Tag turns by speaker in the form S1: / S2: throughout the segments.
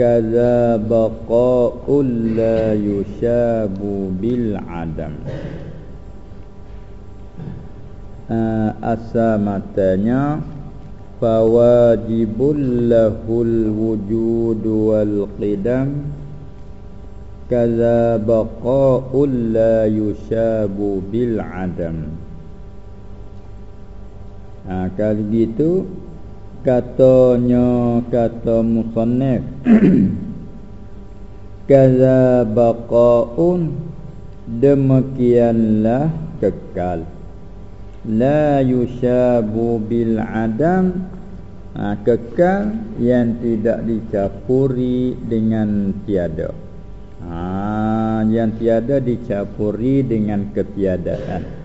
S1: كذا بقاء لا يشاب بالعدم أسامتنا فواجب له الوجود والقدم كذا بقاء لا يشاب بالعدم ha, Kalau gitu Katanya kata musannif. Kaza baqa'un Demikianlah kekal. La yushabu bil adam. Ha, Kekal yang tidak dicampuri dengan tiada. Ha, Yang tiada dicampuri dengan ketiadaan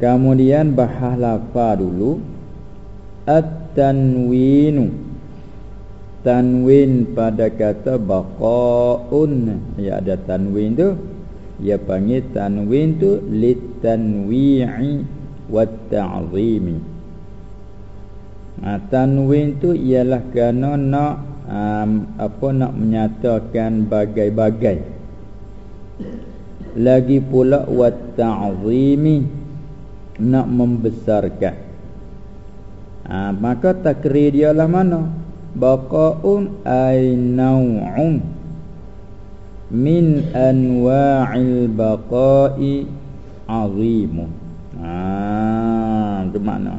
S1: Kemudian bahas lafa dulu. At-tanwinu. Tanwin pada kata baqa'un. Ya ada tanwin tu. Ia panggil tanwin tu litanwi'i wat ta'zimi ha, tanwin tu ialah kerana nak um, apa nak menyatakan bagai-bagai. Lagi pula wat ta'zimi nak membesarkan. Ha, maka takrir dia lah mana? Baqa'un ay naw'un min anwa'il baqa'i azimun. Ha itu makna.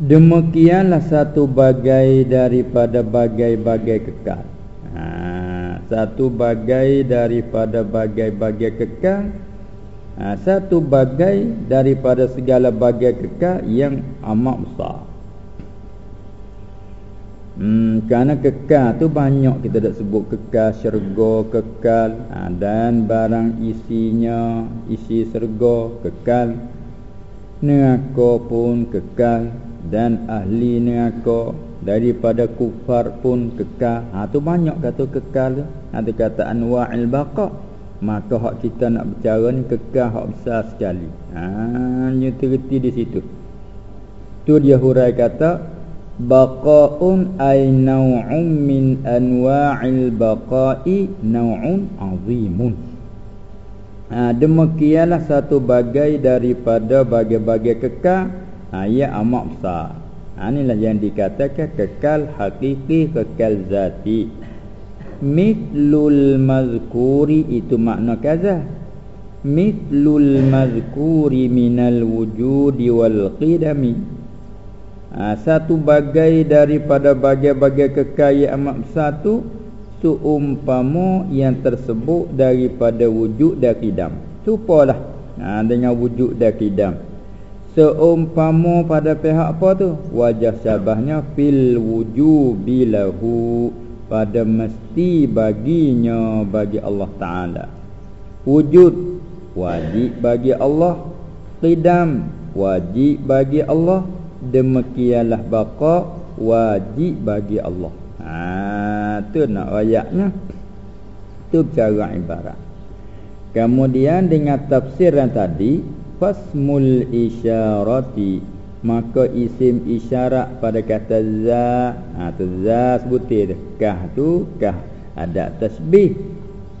S1: Demikianlah satu bagai daripada bagai-bagai kekal. Ha satu bagai daripada bagai-bagai kekal ha satu bagai daripada segala bagai kekal yang amat besar. Hmm, kerana kekal tu banyak kita dah sebut. Kekal syurga kekal ha, dan barang isinya isi syurga kekal neraka pun kekal dan ahli neraka daripada kufar pun kekal. Ha tu banyak kata kekal ada kata anwa'il baqa maka hak kita nak bercara ni kekal hak besar sekali. Ha nya terti di situ. Tu dia hurai kata baqa'un ay naw'un min anwa'il baqa'i naw'un 'azimun. Ha demikianlah satu bagai daripada bagai-bagai kekal. Ha ia amat besar. Ha inilah yang dikatakan kekal hakiki kekal zati mitlul mazkuri itu makna kaza mitlul mazkuri minal wujudi wal qidami. Ha, Satu bagai daripada bagai-bagai kekayaan besar tu Seumpama yang tersebut daripada wujud dan kidam Supalah ha, dengan wujud dan kidam Seumpama pada pihak apa tu? Wajah syabahnya fil wujubilahu Pada mesti baginya bagi Allah Ta'ala Wujud wajib bagi Allah Qidam wajib bagi Allah demikianlah baqa wajib bagi Allah. Ha tu nak ayatnya. Tu cara ibarat. Kemudian dengan tafsir yang tadi fasmul isyarati maka isim isyarat pada kata za ha tu za sebutir kah tu kah. Ada tasbih.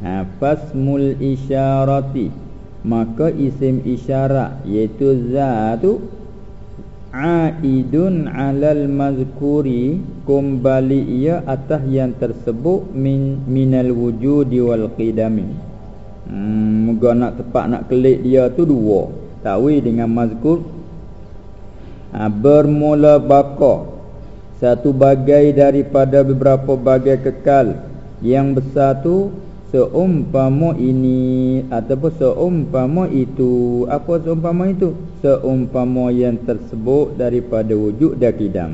S1: Ha fasmul isyarati. Maka isim isyarat iaitu za tu aidun alal mazkuri kembali ia atas yang tersebut min minal wujudi wal qidami. Hmm moga nak tepat nak kelik dia tu dua. Tawi dengan mazkur ha, bermula baqa satu bagai daripada beberapa bagai kekal. Yang besar tu seumpama ini ataupun seumpama itu. Apa seumpama itu? Seumpama yang tersebut daripada wujud dan kidam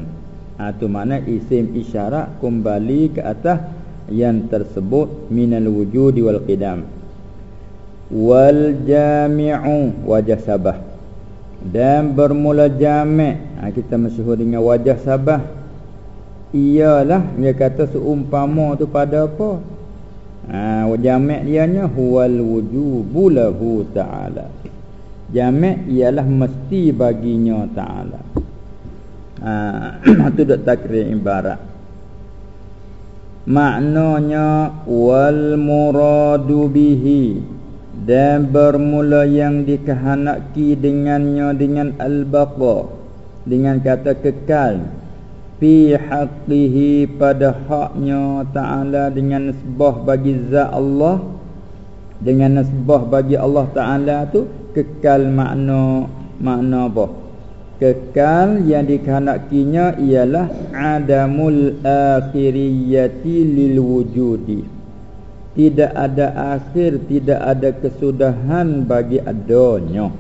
S1: ha, tu mana isim isyarat kembali ke atas yang tersebut minal wujudi wal qidam wal jami'u wajah sabah dan bermula jami' ha, kita masyhur dengan wajah sabah. Ialah dia kata seumpama tu pada apa? Ha, jami' dia nya huwal wujubu lahu ta'ala. Jami' ialah mesti baginya ta'ala. Ha, tu dok takrir ibarat. Maknanya wal muradu bihi dan bermula yang dikehendaki dengannya dengan al-baqa dengan kata kekal fi haqqihi pada haknya taala dengan sebah bagi zat Allah dengan nasbah bagi Allah taala tu kekal makna makna apa? Kekal yang dikehendakinya ialah adamul akhiriyati lil wujudi tidak ada akhir tidak ada kesudahan bagi adanya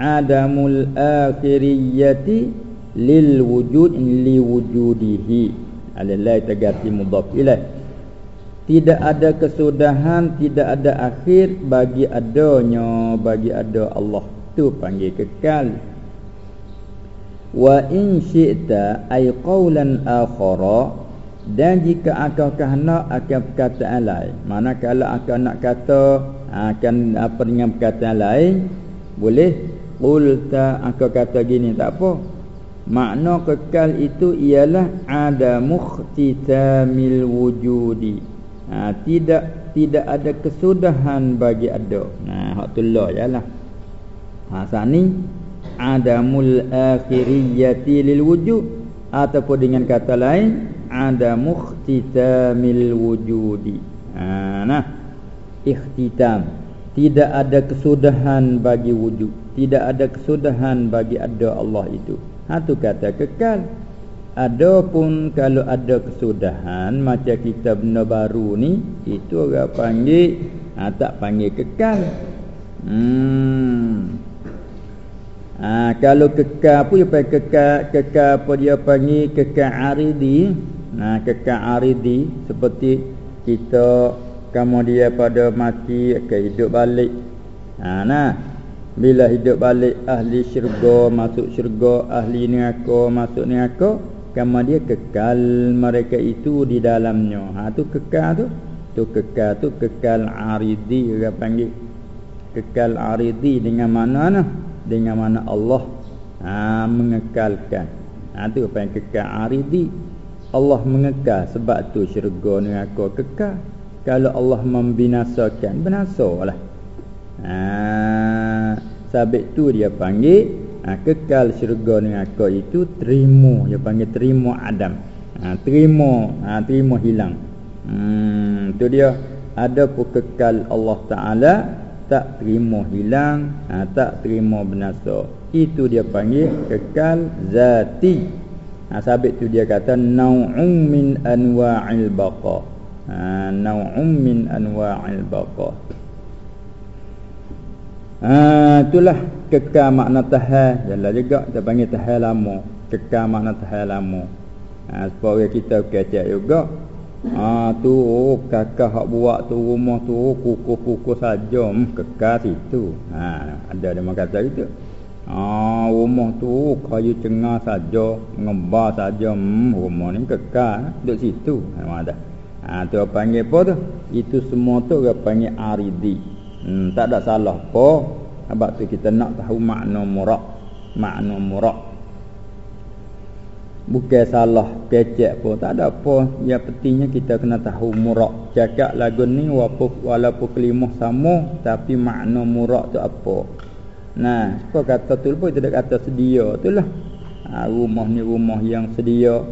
S1: adamul akhiriyati lil wujud li wujudihi. Alillah tagati mudhaf ilaih tidak ada kesudahan tidak ada akhir bagi adanya bagi ada Allah. Tu panggil kekal. Wa in syi'ta ay qawlan akhara dan jika akau kehendak akan perkataan lain. Mana kalau akau nak kata akan apa dengan perkataan lain? Boleh. Qulta akau kata gini tak apa. Makna kekal itu ialah ada mukhtitamil wujudi. Ha, tidak tidak ada kesudahan bagi ada. Nah hak tullah ialah ha sani adamul akhiriyati lil wujud. Ataupun dengan kata lain ada mukhtitamil wujudi. Ha, nah. Ikhtitam. Tidak ada kesudahan bagi wujud. Tidak ada kesudahan bagi ada Allah itu. Ha tu kata kekal. Adapun kalau ada kesudahan macam kita benda baru ni itu orang panggil ha, tak panggil kekal. Hmm. Ha, kalau kekal apa dia panggil kekal, kekal apa dia panggil? Kekal aridi. Nah, kekal aridi seperti kita kamu dia pada mati ke hidup balik. Ha, nah. Bila hidup balik ahli syurga masuk syurga, ahli neraka masuk neraka, kamu dia kekal mereka itu di dalamnya. Ha tu kekal tu. Tu kekal tu kekal aridi dia panggil. Kekal aridi dengan mana nah? dengan mana Allah ha, mengekalkan ha, tu apa yang kekal aridi Allah mengekal sebab tu syurga neraka kekal. Kalau Allah membinasakan binasalah ha sabit tu dia panggil ha, kekal syurga neraka itu terima. Dia panggil terima adam. Ha, terima ha, terima hilang. Hmm tu dia. Ada pun kekal Allah taala tak terima hilang ha, tak terima binasa itu dia panggil kekal zati ha, sabit tu dia kata nau'um min anwa'il baqa. Ha, nau'um min anwa'il baqa. Ha, itulah kekal makna tahal. Jalan juga kita panggil tahal lama. Kekal makna tahal lama. Ha, supaya kita kecek juga Ah tu oh, kakak hak buat tu rumah tu kukuh-kukuh saja. Hmm, kekal situ. Ha ada dia kata gitu. Ah rumah tu kayu cengah saja, ngebar saja hmm, rumah ni kekal duduk situ. Ha ada. Ha tu panggil apa tu? Itu semua tu dia panggil aridi. Hmm, tak ada salah apa. Sebab tu kita nak tahu makna murak. Makna murak bukan salah kecek pun tak ada apa yang pentingnya kita kena tahu murak cakap lagu ni walaupun, walaupun kelimah sama tapi makna murak tu apa nah. Apa kata tu pun tidak kata sedia tu lah. Ha, rumah ni rumah yang sedia.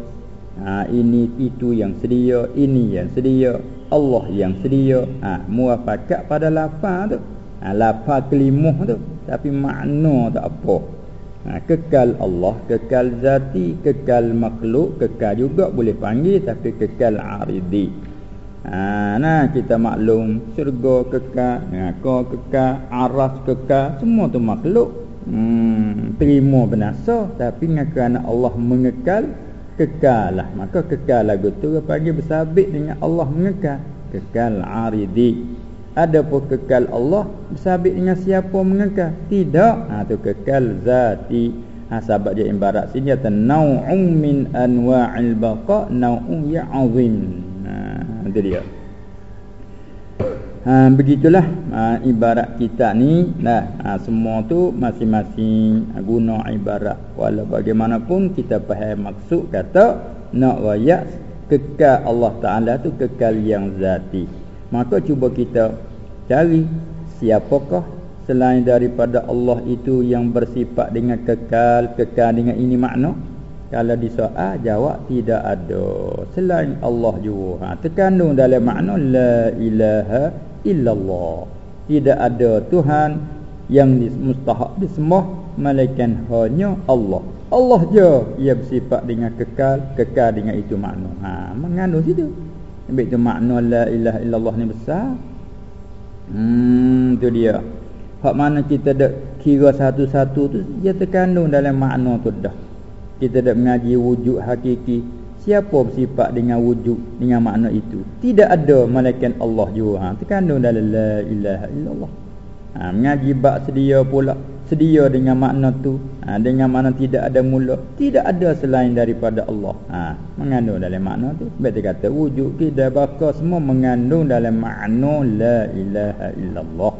S1: Ha, ini itu yang sedia ini yang sedia Allah yang sedia. Ha, muafakat pada lapar tu. Ha, lapar kelimah tu. Tapi makna tak apa. Ha, kekal Allah kekal zati kekal makhluk kekal juga boleh panggil tapi kekal aridi ha, nah kita maklum. Syurga kekal neraka kekal aras kekal semua tu makhluk. Hmm, terima binasa tapi kerana Allah mengekal kekal lah maka kekal lagu tu panggil bersabit dengan Allah mengekal. Kekal aridi. Ada pun kekal Allah bersabit dengan siapa mengekal? Tidak. Ha tu kekal zati. Ha sebab dia ibarat sini kata nau'un min anwa'il baqa nau'un ya'zim ha itu dia. Ha, begitulah ha, ibarat kita ni nah ha, semua tu masing-masing guna ibarat. Walau bagaimanapun kita faham maksud kata nak rakyat kekal Allah Taala tu kekal yang zati. Maka cuba kita cari siapakah selain daripada Allah itu yang bersifat dengan kekal kekal dengan ini makna kalau disoal jawab tidak ada. Selain Allah juga ha, terkandung dalam makna la ilaha illallah. Tidak ada tuhan yang mustahak disembah melainkan hanya Allah. Allah je ia bersifat dengan kekal kekal dengan itu makna. Ha mengandung situ. Ambil tu makna la ilaha illallah ni besar. Hmm tu dia. Hak mana kita dak kira satu-satu tu dia terkandung dalam makna tu dah kita dak mengaji wujud hakiki Siapa bersifat dengan wujud dengan makna itu? Tidak ada malaikat Allah juga. Ha, terkandung dalam la ilaha illallah. Ha, mengaji bab sedia pula. Sedia dengan makna tu. Ha, dengan makna tidak ada mula. Tidak ada selain daripada Allah. Ha, mengandung dalam makna tu. Dia kata wujud kita bakal semua mengandung dalam makna la ilaha illallah.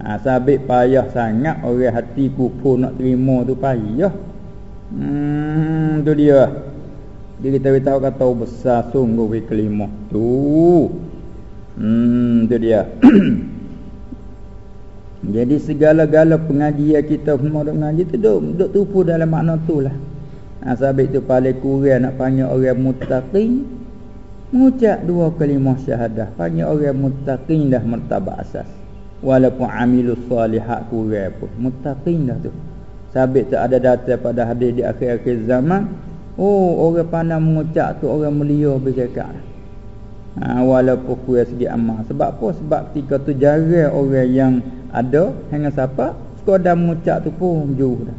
S1: Ha, sabit payah sangat orang hati kupu nak terima tu payah. Hmm, tu dia. Dia kita beritahu kata besar sungguh we kelima. Tu. Hmm, tu dia. Jadi segala-gala pengajian kita semua duk mengaji tu duk, duk tupu dalam makna tu lah. Ha, sabit tu paling kurang nak panggil orang mutaqin. Mengucap dua kalimah syahadah. Panggil orang mutaqin dah mertabak asas. Walaupun amilus salihat kurang pun. Mutaqin dah tu. Sabit tu ada data pada hadis di akhir-akhir zaman. Oh orang pandang mengucap tu orang mulia bercakap. Ha, Walaupun kuih segi amal. Sebab apa? Sebab ketika tu jarang orang yang ada Hanya siapa? Sekadar mengucap tu pun jauh dah.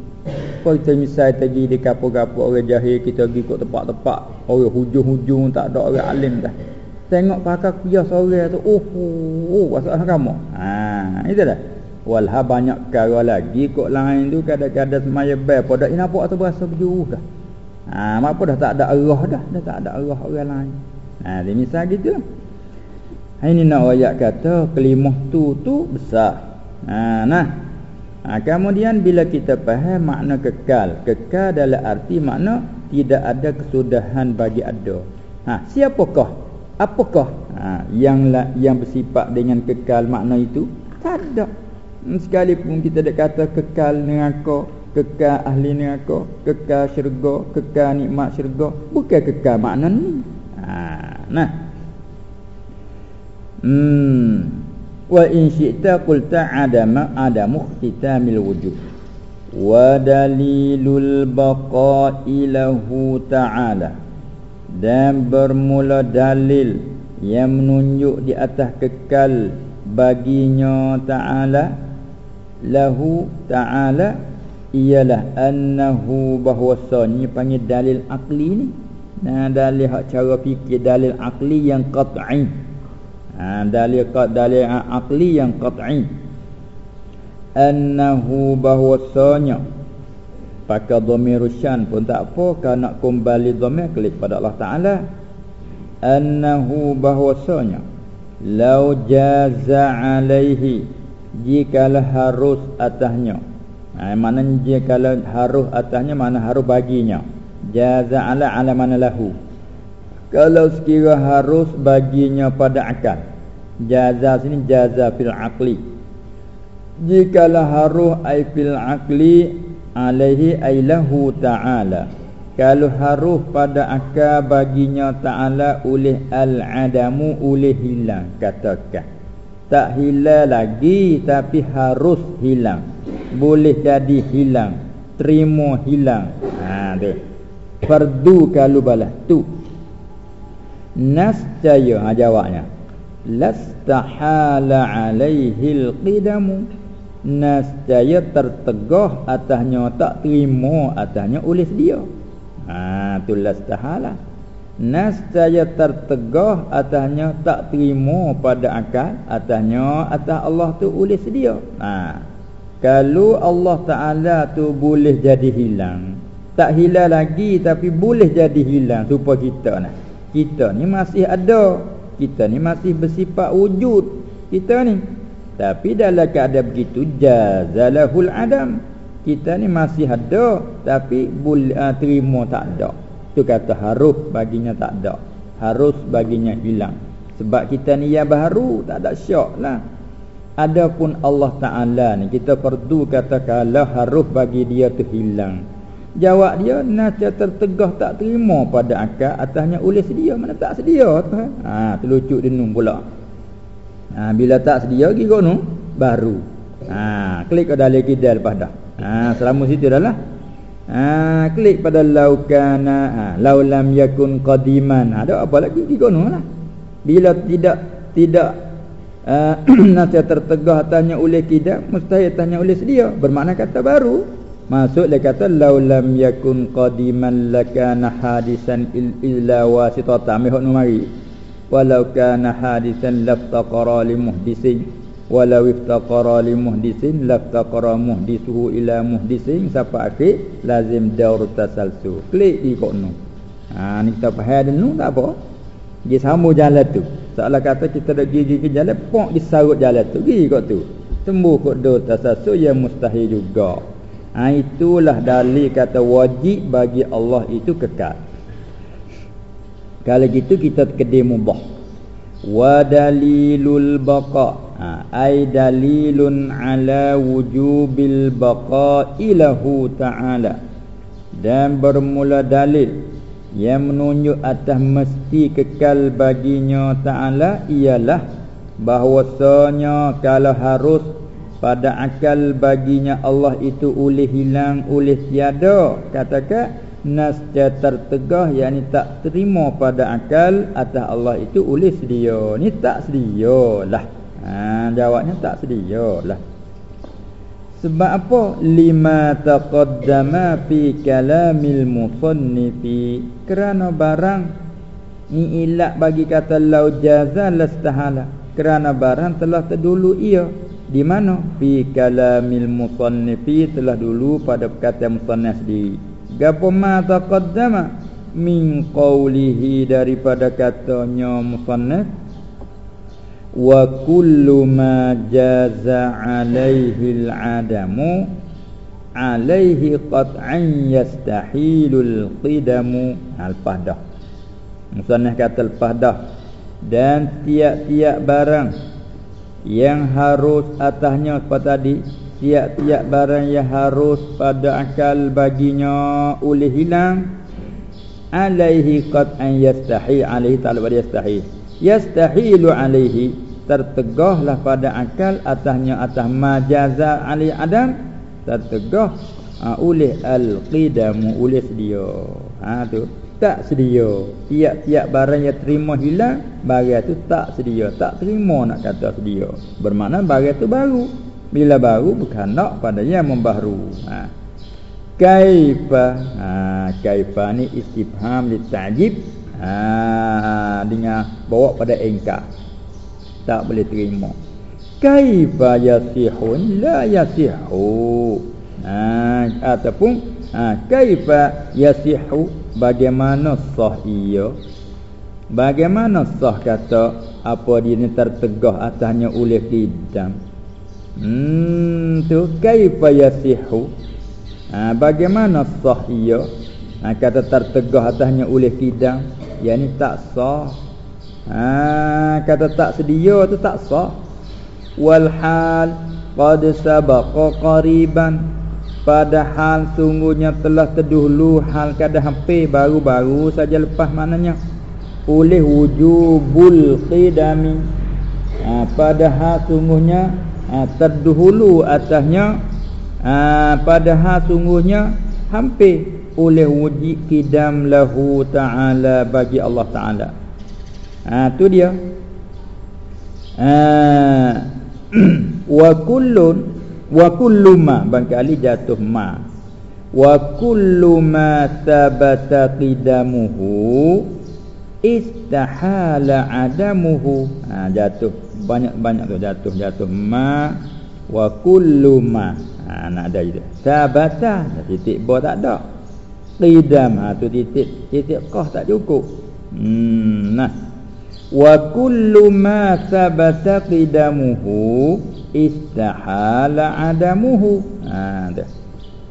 S1: Kalau kita misal pergi di kapur-kapur orang jahil Kita pergi ke tempat-tempat Orang hujung-hujung tak ada orang alim dah. Tengok pakar kias orang tu Oh, oh, oh masalah kamu ha, Itu dah Walha banyak perkara lagi Kok lain tu kadang-kadang semaya bel Pada ini nampak tu berasa berjuruh dah Ha, apa dah tak ada arah dah, dah tak ada arah orang lain. Ha, dia misal gitu. Ha, ini nak ayat kata kelimah tu tu besar. Ha, nah. Ha, kemudian bila kita faham makna kekal, kekal dalam arti makna tidak ada kesudahan bagi ada. Ha, siapakah? Apakah ha, yang yang bersifat dengan kekal makna itu? Tak ada. Sekalipun kita dah kata kekal dengan kau kekal ahli neraka, kekal syurga, kekal nikmat syurga, bukan kekal makna ni. Ha, nah. Hmm. Wa in syi'ta qulta adama adamu khitamil wujud. Wa dalilul baqa'i lahu ta'ala. Dan bermula dalil yang menunjuk di atas kekal baginya ta'ala lahu ta'ala ialah annahu bahwasanya panggil dalil akli ni. Nah dalil hak cara fikir dalil akli yang qat'i. Ha dalil qat dalil akli yang qat'i. Annahu bahwasanya pakai dhamir syan pun tak apa kalau nak kembali dhamir klik pada Allah taala. Annahu bahwasanya lau jaza alaihi jikalau harus atasnya Ha, mana dia kalau harus atasnya mana harus baginya. Jaza ala ala mana lahu. Kalau sekira harus baginya pada akal. Jaza sini jaza fil aqli. Jikalau harus ai fil aqli alaihi ai lahu ta'ala. Kalau harus pada akal baginya ta'ala oleh al-adamu oleh hilang katakan. Tak hilang lagi tapi harus hilang. Boleh jadi hilang. Terima hilang. Ha tu. Fardu kalau balah tu. Nascaya ha jawabnya. Lastahala alaihi alqidamu nascaya tertegah atasnya tak terima atasnya oleh dia. Ha tu lastahala nas saya tertegah atasnya tak terima pada akal atasnya atas Allah tu boleh sedia ha. Kalau Allah taala tu boleh jadi hilang tak hilang lagi tapi boleh jadi hilang supaya kita nah kita ni masih ada kita ni masih bersifat wujud kita ni. Tapi dalam keadaan begitu jazalahul adam kita ni masih ada tapi uh, terima tak ada tu kata harus baginya tak ada. Harus baginya hilang. Sebab kita ni yang baru tak ada syak lah. Adapun Allah Ta'ala ni kita perlu kata kalau harus bagi dia tu hilang. Jawab dia naca tertegah tak terima pada akal atasnya oleh sedia mana tak sedia tu ha terlucuk denung pula. Ha bila tak sedia pergi kono baru. Ha klik ke dalam kita lepas dah. Ha selama situ dah lah ha klik pada laukana ha laulam yakun qadiman. Ada apa lagi pergi kono lah. Bila tidak tidak uh, nasihat tertegah tanya oleh kita mustahil tanya oleh sedia. Bermakna kata baru. Masuk dia kata lau lam yakun qadiman lakana hadisan illa wasitata mihuk nu mari. Walau kana hadisan laftaqara li muhdisin walau iftaqara li muhdisin laftaqara muhdisuhu ila muhdisin siapa akhir lazim daur tasalsu. Klik di kok nu. Ha ni kita faham dulu tak apa. Dia sama jalan tu. Seolah kata kita dah gigi ke jalan, pok disarut jalan tu. Gigi kok tu. Tembuh kok daur tasalsu yang mustahil juga ha, itulah dalil kata wajib bagi Allah itu kekal kalau gitu kita kedai mubah wa dalilul baqa ha, ai dalilun ala wujubil baqa ilahu ta'ala. Dan bermula dalil yang menunjuk atas mesti kekal baginya ta'ala ialah bahwasanya kalau harus pada akal baginya Allah itu oleh hilang oleh tiada katakan nasja tertegah yakni tak terima pada akal atas Allah itu oleh sedia. Ni tak sedia lah ha, jawabnya tak sedia lah. Sebab apa? Lima taqaddama fi kalamil musannifi. Kerana barang ni ilat bagi kata lau jaza lastahala kerana barang telah terdulu ia. Di mana? Fi kalamil musannifi telah dulu pada perkataan musannif sendiri. Gapo ma taqaddama? Min qawlihi daripada katanya musannif wa kullu ma jaza alaihi al-adamu alaihi qat'an yastahilul qidamu. Al-lepas dah. Musannif kata lepas dah. Dan tiap-tiap barang yang harus atasnya seperti tadi tiap-tiap barang yang harus pada akal baginya oleh hilang alaihi qad an yastahi alaihi ta'ala yastahi yastahilu alaihi tertegahlah pada akal atasnya atas majaza alaihi adam tertegah ha, oleh al-qidamu oleh sedia. Ha tu tak sedia. Tiap-tiap barang yang terima hilang barang tu tak sedia. Tak terima nak kata sedia. Bermakna barang tu baru. Bila baru bukan nak pada yang membaharu ha. Kaifa? Ha kaifa ni istifham li ta'jib. Ha dengan bawa pada engkar tak boleh terima. Kaifa yasihun la yasihu. Ha ataupun ha kaifa yasihu bagaimana sah ia? Bagaimana sah kata apa dia tertegah atasnya oleh kidam hmm tu kaifa yasihu. Ha, bagaimana sah ia? Ha, kata tertegah atasnya oleh kidam ni tak sah ha, kata tak sedia tu tak sah. Wal hal qad sabaqa qariban. Padahal sungguhnya telah terdahulu hal kada hampir baru-baru saja lepas maknanya. Oleh wujubul qidami ha, padahal sungguhnya ha, terdahulu atasnya. Ha, padahal sungguhnya hampir oleh wujud qidam lahu ta'ala bagi Allah ta'ala ha tu dia. Ha. Wa kullun wa kullu ma bangkali jatuh ma. Wa kullu ma thabata qidamuhu istahala adamuhu. Ha jatuh banyak-banyak tu jatuh jatuh ma. Wa kullu ma. Ha nak ada itu. Thabata titik ba tak ada. Qidam ha tu titik titik qah tak cukup. Hmm nah wa kullu ma thabata qidamuhu istahala adamuhu. Ha dah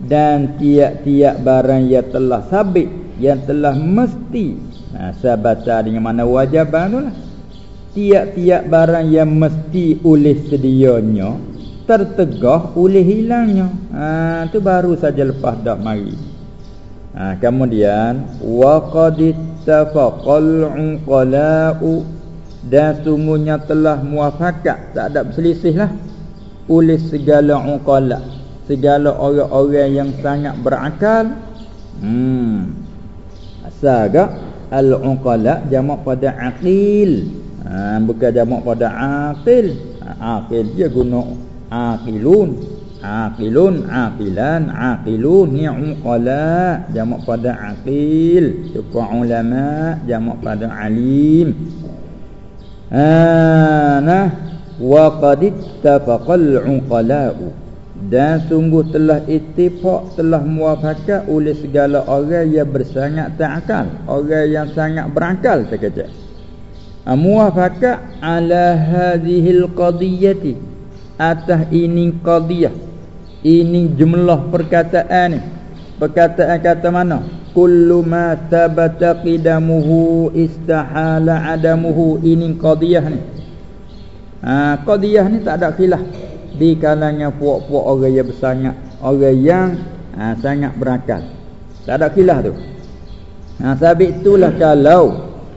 S1: dan tiap-tiap barang yang telah sabit yang telah mesti. Ha, sabata dengan mana wajiban tu lah. Tiap-tiap barang yang mesti oleh sedianya tertegah oleh hilangnya. Ha, tu baru saja lepas dah mari. Ha, kemudian wa qad ittafaqal unqala'u dan sungguhnya telah muafakat tak ada berselisih lah. Oleh segala unqala' segala orang-orang yang sangat berakal. Hmm. Asal gak al-uqala jamak pada aqil. Ha, bukan jamak pada aqil. Ha, aqil dia guna aqilun. Aqilun aqilan aqilun. Ni uqala jamak pada aqil. Supaya ulama jamak pada alim nah wa qad ittafaqal uqala'u dan sungguh telah ittifaq telah muafakat oleh segala orang yang bersangat takal orang yang sangat berakal sekejap ha, muafakat ala hadhil qadiyati atas ini qadiyah ini jumlah perkataan ni. Perkataan kata mana kullu ma thabata qidamuhu istahala adamuhu. Ini qadiyah ni. Ha qadiyah ni tak ada khilaf. Di kalangan puak-puak orang yang bersangat. Orang yang ha, sangat berakal. Tak ada kilah tu. Ha, sebab itulah kalau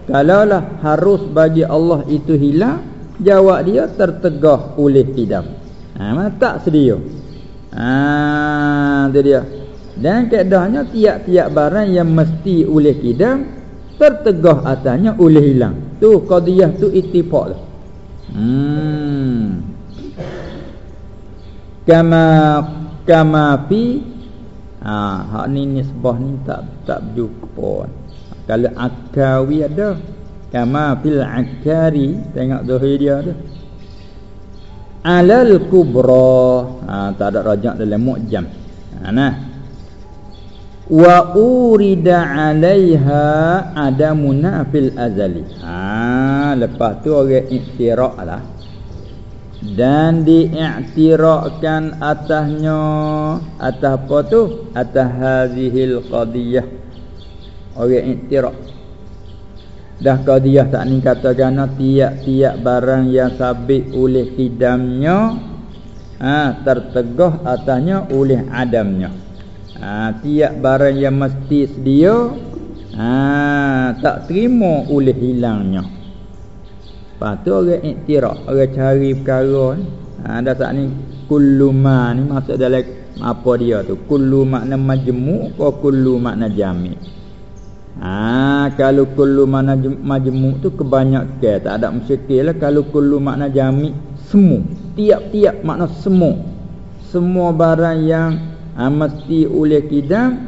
S1: kalau lah harus bagi Allah itu hilang jawab dia tertegah oleh tidam ha, tak sedia. Ha, itu dia dan keadaannya tiap-tiap barang yang mesti oleh kidam tertegah atasnya oleh hilang. Tu qadiyah tu ittifaq lah. Hmm. Kama kama fi ha hak ni nisbah ni tak tak berjumpa. Kalau akawi ada kama fil akari tengok zahir dia tu alal kubra. Ha tak ada rajak dalam mu'jam. Ha nah wa urida alaiha adamuna fil azali. Ha lepas tu orang iktiraf lah. Dan diiktirakkan atasnya atas apa tu? Atas hazihil qadiyah. Orang iktirak dah qadiyah tak ni katakan tiap-tiap barang yang sabit oleh kidamnya ha, tertegah atasnya oleh adamnya ha, tiap barang yang mesti sedia ha, tak terima oleh hilangnya Lepas tu orang iktiraf, orang cari perkara ni. Ha, ada saat ni kullu ma ni maksud dalam apa dia tu? Kullu makna majmu' atau kullu makna jami'. Ha, kalau kullu makna majmu' tu kebanyakan tak ada musykil lah kalau kullu makna jami' semua. Tiap-tiap makna semua. Semua barang yang ha, mesti oleh kidam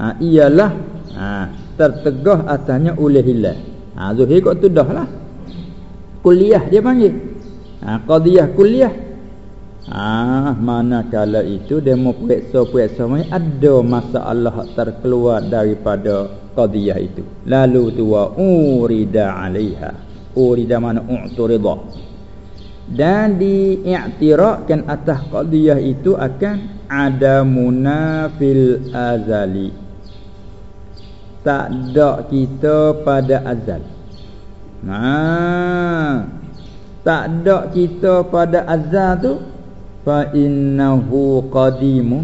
S1: ha, ialah ha, tertegah atasnya oleh hilal. Ha, Zuhir kau tu dah lah. Kuliah dia panggil. Ha, qadiyah kuliah. Ah ha, kala itu mau periksa-periksa mai ada masalah terkeluar daripada qadiyah itu. Lalu tu wa urida alaiha. Urida mana? U'turida. Dan diiktirakkan atas qadiyah itu akan ada munafil azali tak ada kita pada azal Ha. Tak ada kita pada azal tu fa innahu qadimu.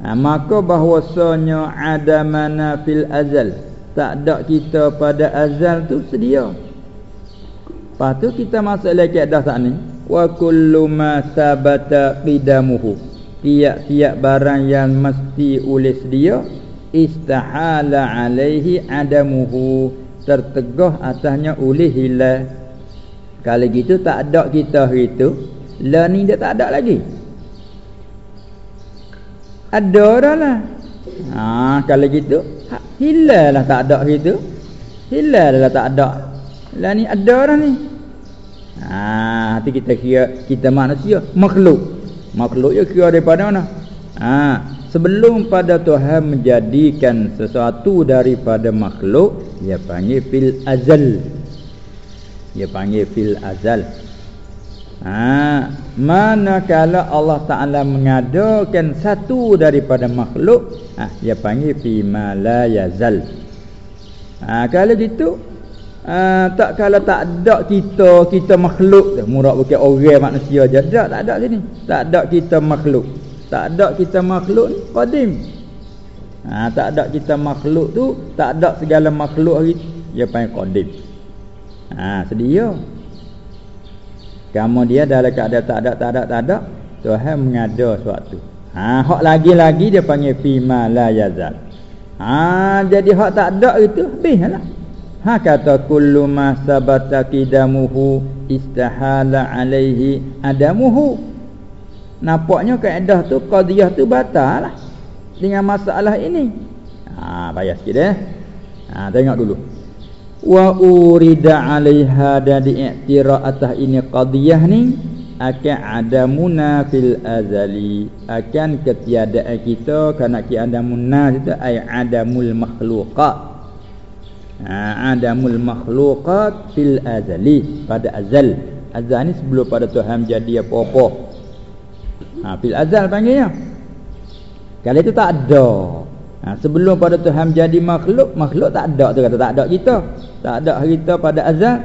S1: Ha, maka bahwasanya ada mana fil azal. Tak ada kita pada azal tu sedia. Lepas tu kita masuk lagi dah saat ni. Wa kullu ma sabata qidamuhu. Tiap-tiap barang yang mesti oleh sedia istahala alaihi adamuhu. Tertegah atasnya oleh hilal kalau gitu tak ada kita hari tu la ni dia tak ada lagi. Ada dah lah. Ha, kalau gitu ha, hilang lah tak ada gitu hilang lah tak ada. Lah ni ada dah ni. Ha, hati kita kira kita manusia makhluk makhluk ya kira daripada mana? Ha, sebelum pada Tuhan menjadikan sesuatu daripada makhluk dia panggil fil azal. Dia panggil fil azal. Ha, manakala Allah Ta'ala mengadakan satu daripada makhluk ha, dia panggil fi ma la yazal. Ha, kalau gitu ha, tak kalau tak ada kita kita makhluk murak bukan orang manusia je tak, tak ada sini tak ada kita makhluk tak ada kita makhluk ni qadim ha, tak ada kita makhluk tu tak ada segala makhluk hari dia panggil qadim Ha sedia. Kamu dia dalam keadaan tak ada tak ada tak ada Tuhan mengada suatu. Ha hak lagi-lagi dia panggil fima la yazal. Ha jadi hak tak ada itu habislah. Ha kata kullu ma sabata qidamuhu istahala alaihi adamuhu. Nampaknya kaedah tu qadiyah tu batal lah dengan masalah ini. Ha bayar sikit eh. Ha tengok dulu wa urida 'alaiha dan diiktira atas ini qadiyah ni akan ada munafil azali akan ketiadaan kita kerana ki ada munaf itu ay adamul makhluqat ha, adamul makhluqat fil azali pada azal azal ni sebelum pada Tuhan jadi apa-apa ha, fil azal panggilnya kalau itu tak ada Ha, sebelum pada Tuhan jadi makhluk, makhluk tak ada tu kata tak ada kita. Tak ada kita pada azal.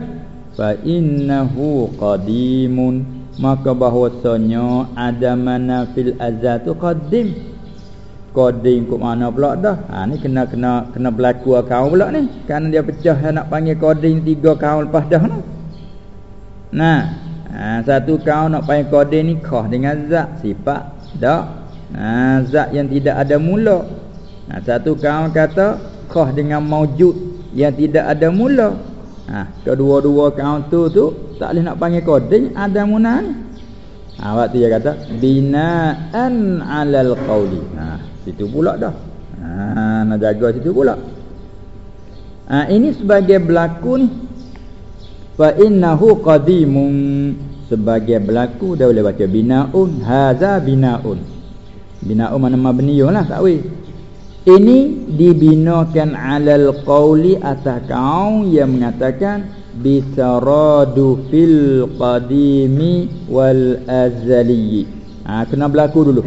S1: Fa innahu qadimun maka bahwasanya ada mana fil azal tu qadim. Qadim kok mana pula dah? Ha ni kena kena kena berlaku kau pula ni. Kan dia pecah nak panggil qadim tiga kau lepas dah ni. Nah, ha, satu kau nak panggil qadim ni kah dengan zat sifat dak. Ha, zat yang tidak ada mula Nah, satu kaum kata khah dengan maujud yang tidak ada mula. Ha, kedua-dua kaum tu tu tak boleh nak panggil koding ada munan. Ha, waktu dia kata binaan alal qauli. Ha, situ pula dah. Ha, nak jaga situ pula. Ha, ini sebagai berlaku ni fa innahu qadimun sebagai berlaku dah boleh baca binaun haza binaun. Binaun mana mabniyun lah tak weh ini dibinakan alal qawli atas kaum yang mengatakan bitaradu fil qadimi wal azali. Ha, kena berlaku dulu.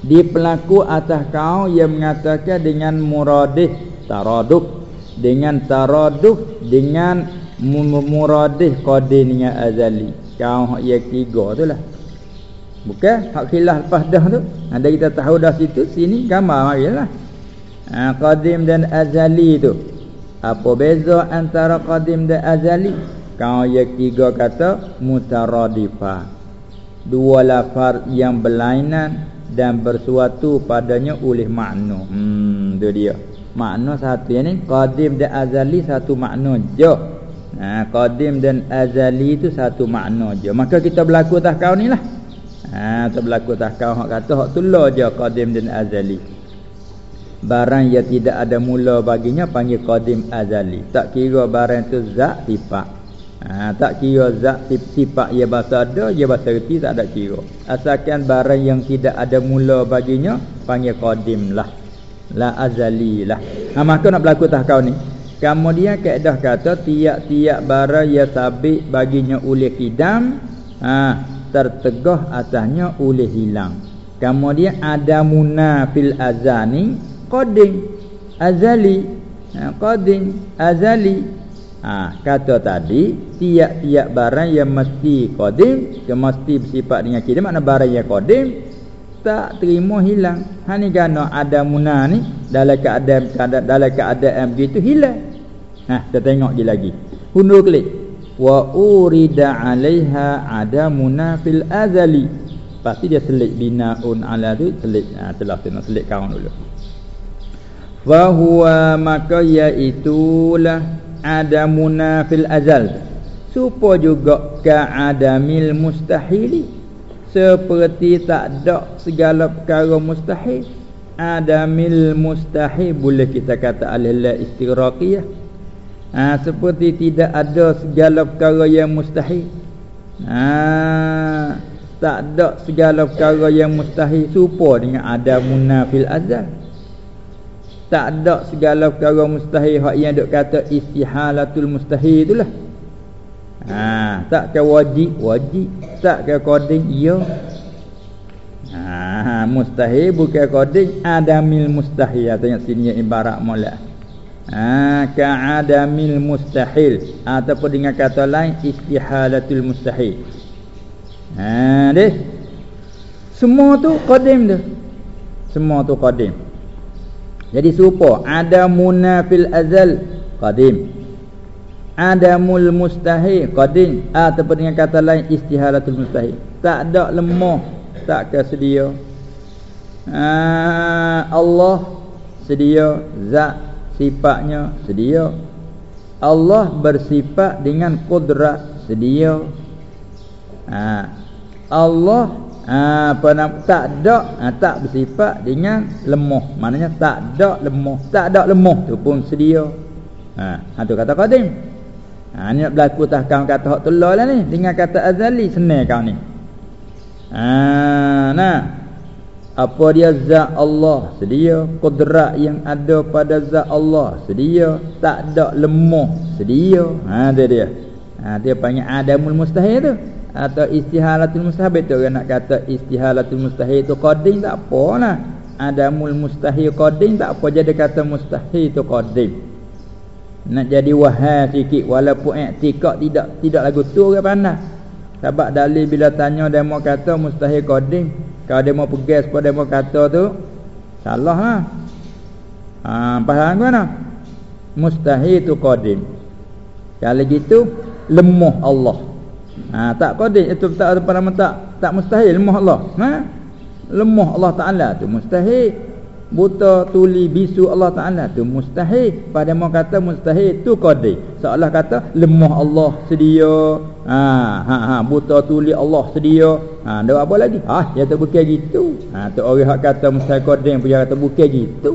S1: Di pelaku atas kaum yang mengatakan dengan muradih taraduf dengan taraduf dengan muradih qadim dengan azali. Kaum yang tu lah. Bukan? Hak khilaf lepas dah tu. Ada kita tahu dah situ sini gambar marilah ha, Qadim dan Azali tu. Apa beza antara Qadim dan Azali? Kau yang tiga kata Mutaradifa Dua lafar yang berlainan Dan bersuatu padanya oleh makna Hmm, tu dia. Makna satu. Yang ni Qadim dan Azali satu makna je. Ha, Qadim dan Azali tu satu makna je. Maka kita berlaku tak kau ni lah. Ha, tu berlaku tak kau kata tu lah je Qadim dan Azali. Barang yang tidak ada mula baginya panggil qadim azali. Tak kira barang itu zat sifat. Ha, tak kira zat sifat ia bahasa ada, ia bahasa reti tak ada kira. Asalkan barang yang tidak ada mula baginya panggil qadim lah. La azali lah. Ha, maka nak berlaku tak kau ni. Kemudian kaedah kata tiap-tiap barang yang sabit baginya oleh kidam ha, tertegah atasnya oleh hilang. Kemudian ada munafil azani qadim azali ha, qadim azali ha, kata tadi tiap-tiap barang yang mesti qadim yang mesti bersifat dengan kita makna barang yang qadim tak terima hilang. Ha ni gana ada muna ni dalam keadaan dalam keadaan begitu hilang. Ha kita tengok je lagi. Hundur klik. Wa urida 'alaiha adamuna fil azali. Pasti dia selit binaun ala tu selit ha, telah kena selit kawan dulu. Fahuwa maka iaitulah adamuna fil azal. Supo juga ka'adamil mustahili. Seperti tak ada segala perkara mustahil. Adamil mustahil boleh kita kata alillah istighraqiyah ha, seperti tidak ada segala perkara yang mustahil. Ha, tak ada segala perkara yang mustahil. Serupa dengan adamunna fil azal tak ada segala perkara mustahil. Hak yang dok kata istihalatul mustahil itulah. Ha tak ke wajib? Wajib. Tak ke qadin? Ya. Ha mustahil bukan qadin. Adamil mustahil. Tengok sini ibarat molek. Ha ka adamil mustahil. Ataupun dengan kata lain istihalatul mustahil. Ha deh. Semua tu qadim tu semua tu qadim jadi serupa ada munafil azal qadim. Adamul mustahil qadim ataupun dengan kata lain istihalatul mustahil. Tak ada lemah, tak kesedia. Ah Allah sedia zat sifatnya sedia. Allah bersifat dengan kudrat sedia. Ah Allah ha, apa nak tak ada ha, tak bersifat dengan lemah maknanya tak ada lemah tak ada lemah tu pun sedia. Ha, ha tu kata qadim. Ha ni nak berlaku tah kau kata hak tullah lah ni. Dengan kata azali senang kau ni. Ha nah. Apa dia zat Allah? Sedia. Kudrat yang ada pada zat Allah? Sedia. Tak ada lemah sedia. Ha dia dia. Ha dia panggil adamul mustahil tu atau istihalatul mustahil tu orang nak kata istihalatul mustahil tu qadim tak apalah. Adamul mustahil qadim tak apa. Jadi kata mustahil tu qadim nak jadi wahai sikit walaupun i'tikad tidak tidak lagu tu orang pandai sebab dalil bila tanya dia mau kata mustahil qadim kalau dia mau pegas pada dia mau kata tu salah lah ha, faham ke mana mustahil tu qadim kalau gitu lemah Allah Ha tak qadir itu tak apa nama tak tak mustahil lemah Allah. Ha? Lemah Allah Taala tu mustahil. Buta tuli bisu Allah Taala tu mustahil. Pada mau kata mustahil tu qadir. Seolah kata lemah Allah sedia. Ha ha ha buta tuli Allah sedia. Ha ada apa lagi? Ha ya tak bukan gitu. Ha tu orang hak kata mustahil qadir punya kata bukan gitu.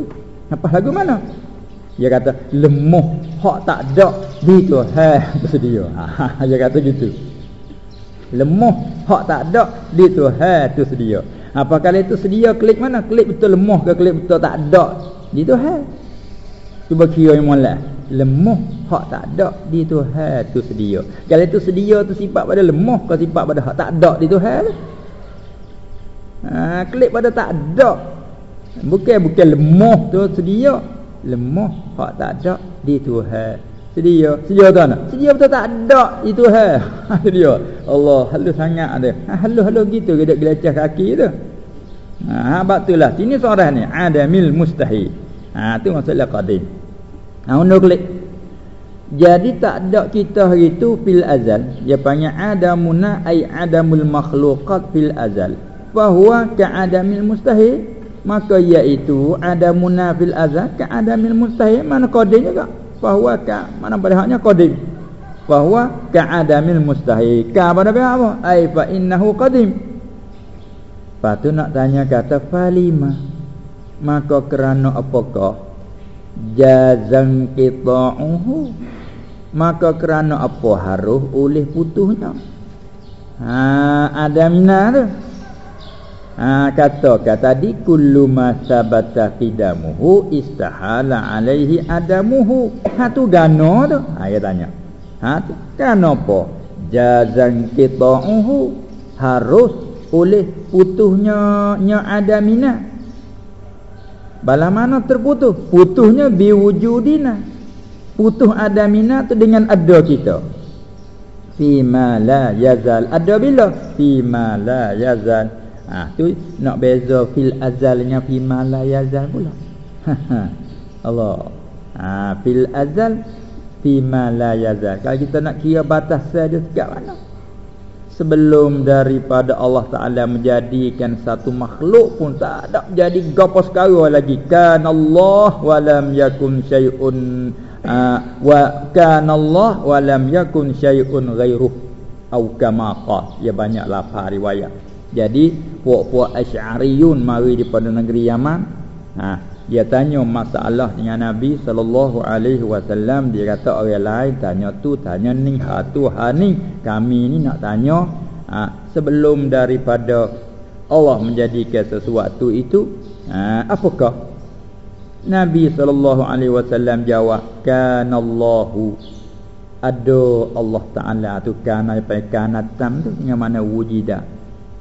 S1: Apa lagu mana? Dia kata lemah hak tak ada di tu ha sedia. Ha dia kata gitu lemah hak tak ada di Tuhan tu sedia. Apa kali itu sedia klik mana? Klik betul lemah ke klik betul tak ada? Di Tuhan cuba kira yang molek lemah hak tak ada di Tuhan tu sedia. Kalau itu sedia tu sifat pada lemah ke sifat pada hak tak ada di Tuhan ha, klik pada tak ada. Bukan bukan lemah tu sedia. Lemah hak tak ada di Tuhan Sedia, sedia tuan. Sedia betul tak ada itu ha. Sedia. Allah halus sangat ada. Ha, halus-halus gitu gedak gelecah kaki tu. Ha, ha batulah. Sini seorang ni adamil mustahil. Ha tu masalah qadim. Ha undur klik. Jadi tak ada kita hari tu fil azal. Dia panggil adamuna ai adamul makhluqat fil azal. Fahuwa ka'adamil mustahil. Maka iaitu adamuna fil azal ka'adamil mustahil. Mana qadim juga? Bahwa ka mana pada haknya qadim. Bahwa ka'adamil mustahil. Ka pada apa? Ai fa innahu qadim. Patu nak tanya kata falima maka kerana apakah jazan qita'uhu. Maka kerana apa harus oleh putusnya ha adamina tu Ha, kata kata tadi kullu ma sabata qidamuhu istahala alaihi adamuhu. Ha tu gano tu. Ha dia tanya. Ha tu gano apa? Jazan qita'uhu harus oleh putusnya nya adamina. Bala mana terputus? Putusnya biwujudina. Putus adamina tu dengan ada kita. Fima la yazal. Ada bila? Fima la yazal. Ha tu nak beza fil azalnya fi ma la yazal pula. Allah. Ha fil azal fi ma la yazal. Kalau kita nak kira batas saja dekat mana? Sebelum daripada Allah Taala menjadikan satu makhluk pun tak ada jadi gapo sekara lagi. Kan Allah wa lam yakun syai'un uh, wa kan Allah wa lam yakun syai'un ghairuh. Au kama qala. Ya banyak lafaz riwayat. Jadi puak-puak Asy'ariyun mari di pada negeri Yaman. Ha dia tanya masalah dengan Nabi sallallahu alaihi wasallam. Dia kata orang lain tanya tu tanya ni ha tu ha ni. Kami ni nak tanya ha, sebelum daripada Allah menjadikan sesuatu itu ha, apakah? Nabi sallallahu alaihi wasallam jawab kanallahu. Ada Allah taala tu kana pai kana tam tu yang mana wujida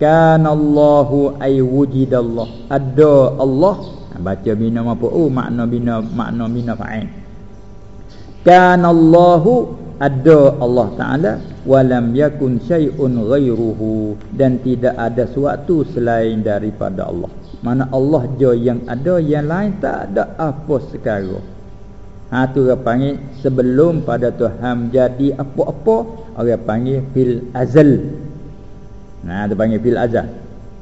S1: kanallahu ay wujidallah. Ada Allah baca bina apa oh makna bina makna bina fa'il. Kana Allahu ada Allah taala walam yakun syai'un ghairuhu. Dan tidak ada sesuatu selain daripada Allah. Mana Allah je yang ada yang lain tak ada apa sekarang ha tu orang panggil sebelum pada Tuhan jadi apa-apa orang panggil fil azal nah tu panggil fil azal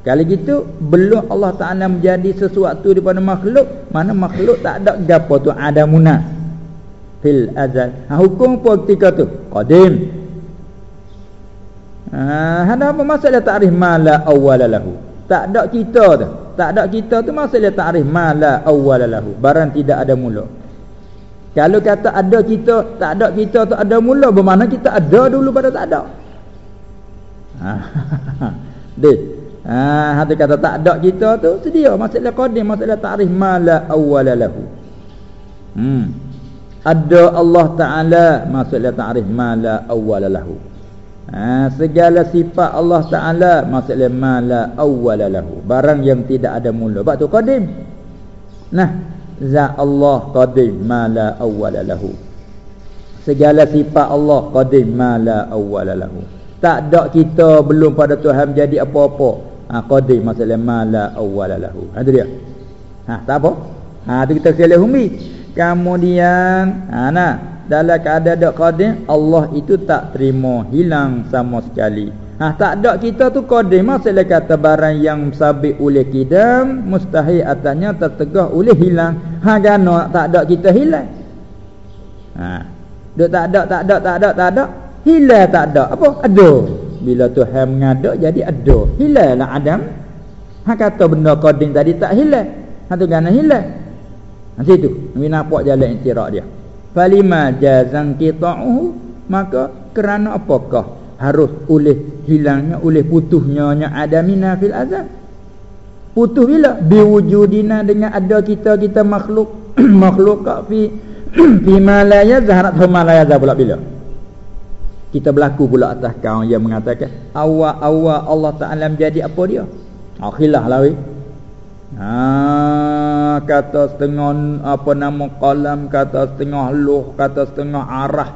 S1: kalau gitu belum Allah Taala menjadi sesuatu daripada makhluk, mana makhluk tak ada gapo tu ada munah fil azal. Ha, hukum apa ketika tu? Qadim. Ha, ada apa masalah ta'rif mala awwala lahu? Tak ada kita tu. Tak ada kita tu masalah ta'rif mala awwala lahu. Barang tidak ada mula. Kalau kata ada kita, tak ada kita tu ada mula, bermakna kita ada dulu pada tak ada. Ha. Deh. Ha hati kata tak ada kita tu sedia masalah qadim masalah ta'rif mala awwal lahu. Hmm. Ada Allah Taala masalah ta'rif mala awwal lahu. Ha segala sifat Allah Taala masalah mala awwal lahu. Barang yang tidak ada mula. Sebab tu qadim. Nah, za Allah qadim mala awwal lahu. Segala sifat Allah qadim mala awwal lahu. Tak ada kita belum pada Tuhan jadi apa-apa. Ha, qadim masalah mala awwala lahu. Ha tu dia. Ha tak apa. Ha tu kita sekali humi. Kemudian ha nah dalam keadaan dak qadim Allah itu tak terima hilang sama sekali. Ha tak ada kita tu qadim masalah kata barang yang sabit oleh kidam mustahil atasnya tertegah oleh hilang. Ha gano tak ada kita hilang. Ha duk tak ada tak ada tak ada tak ada hilang tak ada. Apa? Ada bila Tuhan mengadak jadi ada hilanglah adam. Ha kata benda qadim tadi tak hilang ha tu kena hilang ha situ. Ni nampak jalan intirak dia. Falima jazan qita'uhu. Maka kerana apakah harus oleh hilangnya oleh putusnya nya adamina fil azab putus bila? Biwujudina dengan ada kita kita makhluk. Makhluk ka fi fi ma la yazharat ma la yazhar pula bila kita berlaku pula atas kaum yang mengatakan awal-awal Allah Taala menjadi apa dia? Akhilah lah weh. Ha kata setengah apa nama qalam kata setengah luh kata setengah arah.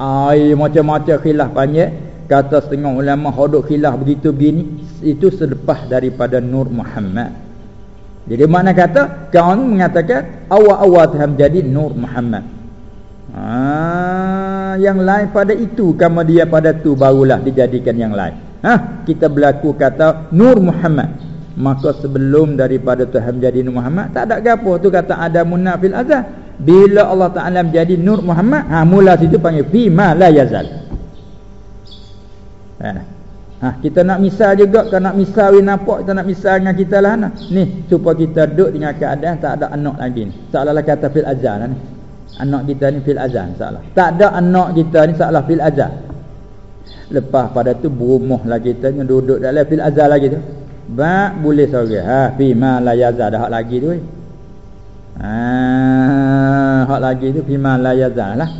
S1: Ai macam-macam khilaf panjang. Kata setengah ulama hodok khilaf begitu begini itu selepas daripada Nur Muhammad. Jadi mana kata kaum mengatakan awal-awal Tuhan menjadi Nur Muhammad Ha, yang lain pada itu kamu dia pada tu barulah dijadikan yang lain. Ha, kita berlaku kata Nur Muhammad. Maka sebelum daripada Tuhan menjadi Nur Muhammad tak ada gapo tu kata ada munafil azal. Bila Allah Taala menjadi Nur Muhammad, ha mula situ panggil fi ma la yazal. Ha. ha kita nak misal juga kalau nak misal we nampak kita nak misal dengan kita lah nah. Ni supaya kita duduk dengan keadaan tak ada anak lagi. Seolah-olah kata fil azal lah ni anak kita ni fil azan salah. Tak ada anak kita ni salah fil azan. Lepas pada tu berumuh lah kita ni duduk dalam fil azan lagi tu. Ba boleh sorang. Ha fi ma la yazal dah hak lagi tu ha hak lagi tu fi ma la yazal lah.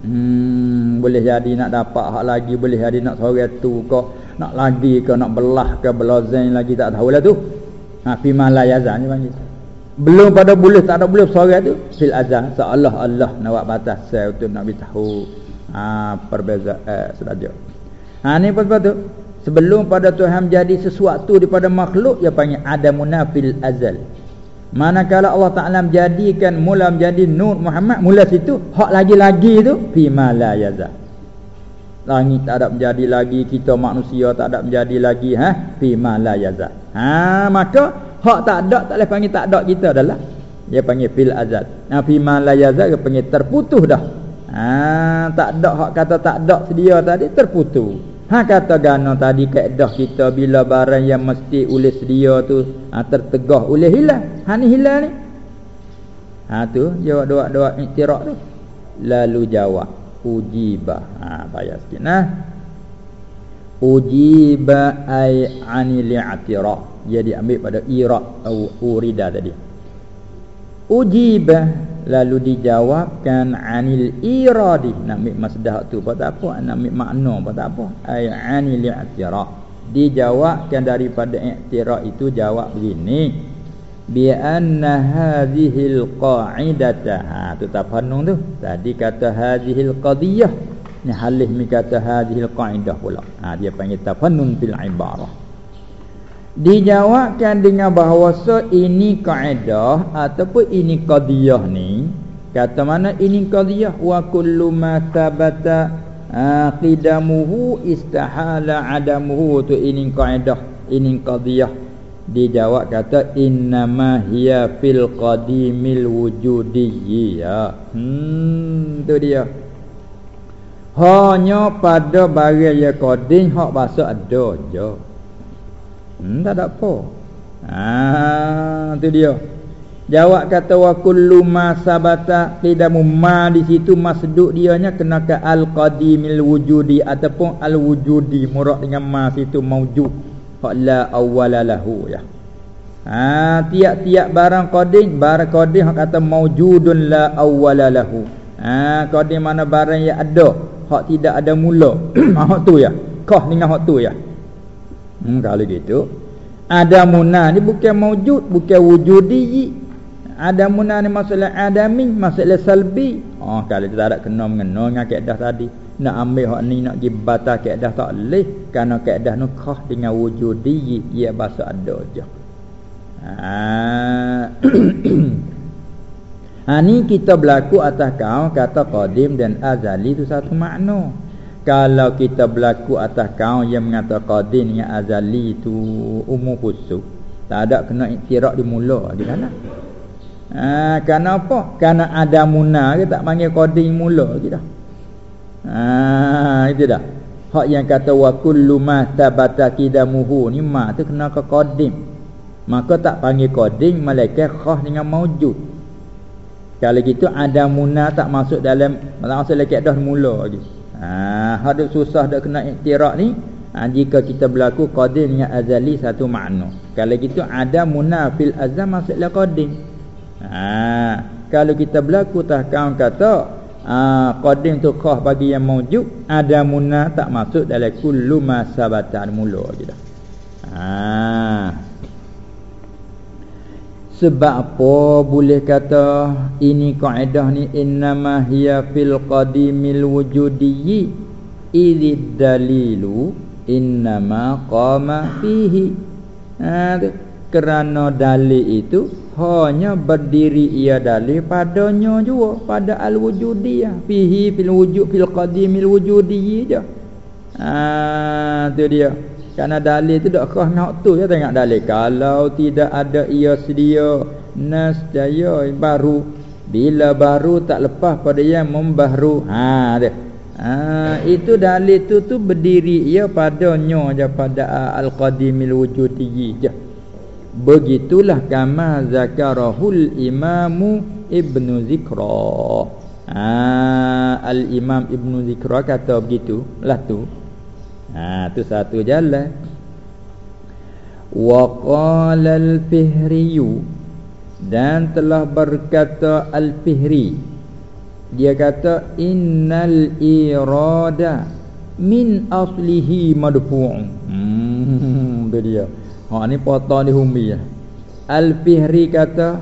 S1: Hmm boleh jadi nak dapat hak lagi boleh jadi nak sorang tu kau nak lagi ke nak belah ke belazen lagi tak tahulah tu. Ha fi ma la yazal ni panggil belum pada boleh tak ada boleh suara tu fil azan. Seolah Allah nak buat batas saya untuk nak beritahu ha perbezaan eh, sederajat ha ni apa tu? Sebelum pada Tuhan menjadi sesuatu daripada makhluk dia panggil adamuna fil azal. Manakala Allah Taala menjadikan mula menjadi nur Muhammad mula situ hak lagi-lagi tu fi ma la yaza langit tak ada menjadi lagi kita manusia tak ada menjadi lagi ha? Fi ma la yaza ha maka Hak tak ada tak boleh panggil tak ada kita adalah dia panggil fil azad. Nah fi ma la yazal dia panggil terputus dah. Ha tak ada hak kata tak ada sedia tadi terputus. Ha kata gana tadi kaedah kita bila barang yang mesti oleh sedia tu ha, tertegah oleh hilang. Ha ni hilang ni. Ha tu jawab doa-doa iktiraf tu. Lalu jawab ujibah. Ha payah sikit nah. Ujiba ay anil i'tiraf. Dia diambil pada iraq atau urida tadi. Ujiba lalu dijawabkan anil iradi. Nak ambil masdah tu apa tak apa, nak ambil makna apa tak apa. Ay anil i'tiraf. Dijawabkan daripada i'tiraf itu jawab begini bi anna hadhil qa'idata ha tu tafannun tu tadi kata hadhil qadiyah ni halih mi kata hadhil qa'idah pula ha dia panggil tafannun fil ibarah dijawabkan dengan bahawa ini kaedah ataupun ini qadiyah ni kata mana ini qadiyah? Wa kullu ma thabata aqidamuhu istahala adamuhu tu ini kaedah ini qadiyah. Dijawab kata innama hiya fil qadimil wujudiyyi ya hmm tu dia. Hanya pada barang yang qadim hak bahasa ada je hmm tak ada apa. Ah tu dia. Jawab kata wa kullu ma sabata. Qidamu ma di situ masduk dianya kena ke al qadimil wujudi ataupun al wujudi murad dengan ma situ maujud hak la awwala lahu ya. Ha tiap-tiap barang qadim barang qadim hak kata maujudun la awwala lahu. Ha qadim mana barang yang ada hak tidak ada mula. Ha, hak tu ya. Kah dengan hak tu ya hmm kalau gitu. Ada munah ni bukan maujud bukan wujudi. Ada munah ni masalah adami masalah salbi. Oh kalau kita tak kena mengena dengan kaedah tadi. Nak ambil hak ni nak pergi batal kaedah tak boleh kerana kaedah nu khah dengan wujudi ia bahasa ada je. Ha ha ni kita berlaku atas kau kata qadim dan azali tu satu makna kalau kita berlaku atas kau yang mengata qadim dengan azali tu umum khusus tak ada kena iktiraf di mula di sana ha kerana apa kerana ada munah ke tak panggil qadim mula gitu Ha itu dah. Hak yang kata wa kullu ma tabata kidamuhu ni ma tu kena ke qadim. Maka tak panggil qadim malaikat khah dengan maujud. Kalau gitu ada muna tak masuk dalam tak masuk dah mula lagi. Ha hak susah dak kena iktiraf ni. Ha, jika kita berlaku qadim dengan azali satu makna. Kalau gitu ada muna fil azam masuklah qadim. Ha kalau kita berlaku tak kawan kata Ah qadim tu khah bagi yang maujud ada munah tak masuk dalam kullu ma sabatan mula je dah. Ha. Sebab apa boleh kata ini kaedah ni? Innama hiya fil qadimil wujudiyyi. Idid dalilu innama qama fihi. Ha kerana dalil itu hanya berdiri ia dalil padanya juga pada al-wujudiyah. Fihi fil wujud fil qadimil wujudiyyi je. Ah tu dia kerana dalil tu dak kah nak tu ya tengok dalil kalau tidak ada ia sedia nas jaya baru bila baru tak lepas pada yang membaharu ha dia ha itu dalil tu tu berdiri ia padanya je pada al-qadimil wujudiyyi je Begitulah kama zakarahul imamu Ibnu Zikra. Ha, Al-Imam Ibnu Zikra kata begitu. Lah tu. Ha, tu satu jalan. Wa qala al-Fihri dan telah berkata al-Fihri. Dia kata innal irada min aslihi madfu'un. Hmm, dia. Ha ni potong di humi ya. Al-Fihri kata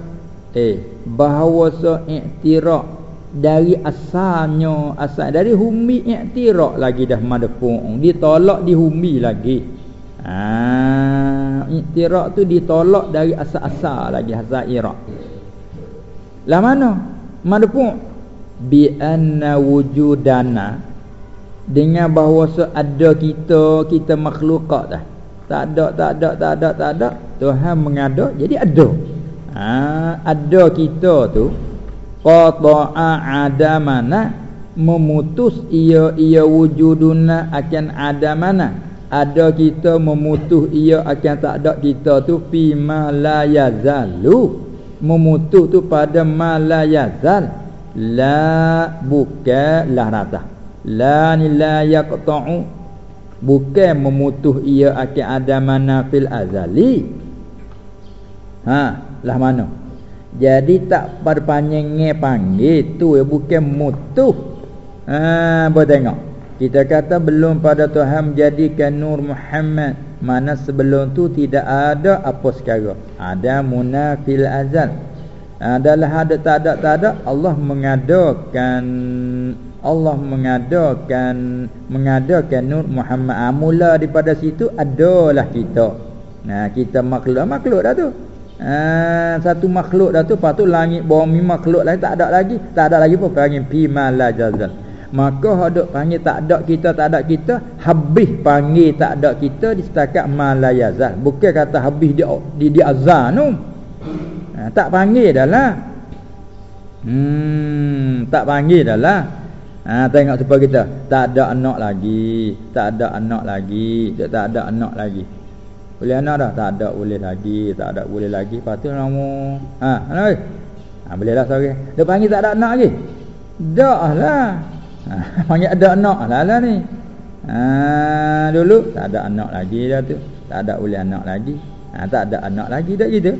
S1: eh bahawa so i'tiraf dari asalnya asal dari humi i'tiraf lagi dah madfu' ditolak di humi lagi. Ha i'tiraf tu ditolak dari asal-asal lagi asal iraq. Lah mana? Madfu' bi anna wujudana dengan bahawa ada kita kita makhlukat dah tak ada tak ada tak ada tak ada Tuhan mengada jadi ada ha ada kita tu qata'a adamana memutus ia ia wujuduna akan ada mana ada kita memutus ia akan tak ada kita tu fi ma la yazalu. Memutus tu pada ma la yazal. La buka lah rata. La ni la yaqta'u. Bukan memutus ia akan ada mana fil azali. Ha lah mana jadi tak berpanjang panggil tu ya bukan mutuh Ha, boleh tengok. Kita kata belum pada Tuhan menjadikan Nur Muhammad. Mana sebelum tu tidak ada apa sekarang. Ada munafil azal. Adalah ada tak ada tak ada Allah mengadakan Allah mengadakan mengadakan Nur Muhammad. Ha, mula daripada situ adalah kita. Nah, kita makhluk makhluk dah tu. Ha, satu makhluk dah tu patut langit bumi makhluk lain tak ada lagi. Tak ada lagi pun panggil pi malajazal maka haduk panggil tak ada kita tak ada kita habis panggil tak ada kita di setakat malayazah bukan kata habis di di, di azan tu. Ha, tak panggil dah lah. Hmm tak panggil dah lah. Ha, tengok supaya kita. Tak ada anak lagi tak ada anak lagi tak ada anak lagi boleh anak dah? Tak ada. Boleh lagi. Tak ada. Boleh lagi. Patut nama ha anak ha, boleh lah sorry. Dia panggil tak ada anak lagi? Dah lah. Ha, Panggil ada anak lah lah ni. Ha, Dulu tak ada anak lagi dah tu. Tak ada boleh anak lagi. Ha, Tak ada anak lagi dah gitu.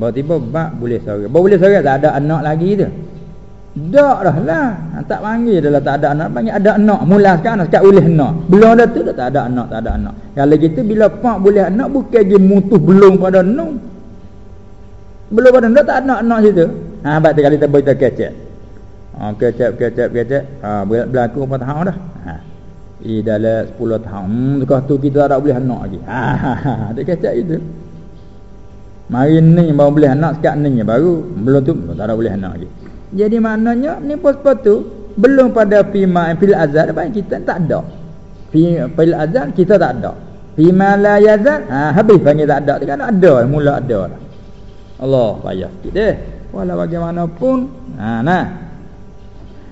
S1: Baru tiba bak boleh sore Baru boleh sore tak ada anak lagi tu Tak dah lah. Ha, Tak panggil dah lah tak ada anak. Panggil ada anak. Mula sekarang sekarang boleh anak. Belum dah tu dah tak ada anak Tak ada anak. Kalau gitu bila pak boleh anak Bukan dia mutuh belum pada anak. Belum pada anak tak ada anak situ Ha, baik tu kali kita berita kecek. Ha, kecap kecap kecap ha, berlaku berapa tahun dah. Ha. I dalam 10 tahun. Hmm, lepas tu kita tak boleh anak lagi. Ha, ha, ha, ada kecap itu. Mari ni baru boleh anak sekat ni baru. Belum tu tak ada boleh anak lagi jadi maknanya ni pos-pos tu belum pada fima fil azal apa kita tak ada. Fil azal kita tak ada. Fima la yazal ha, habis panggil tak ada. Kan ada mula ada Allah payah sikit deh walau bagaimanapun ha nah.